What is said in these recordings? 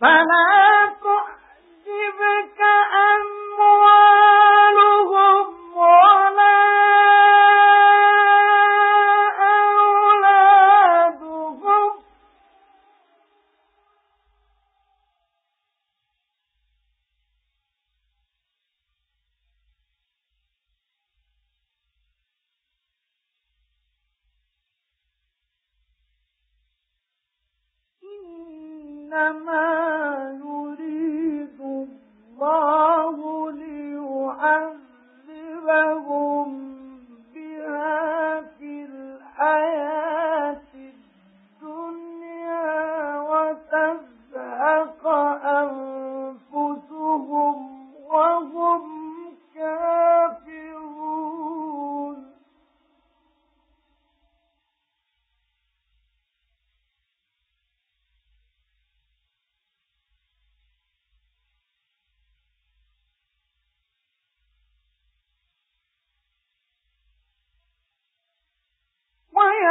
فلا إنما يريد الله ليعذبهم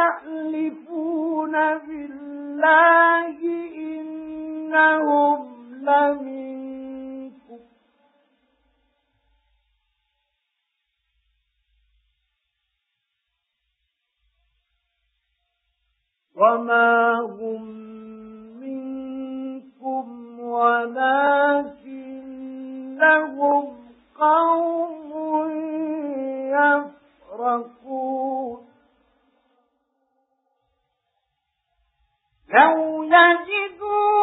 ويحلفون بالله إنهم لمنكم. وما هم منكم ولكنهم لو يجدون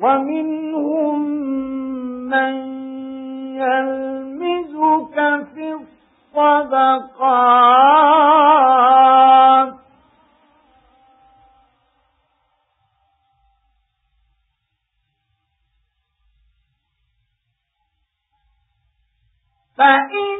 ومنهم من يلمزك في الصدقات. فإن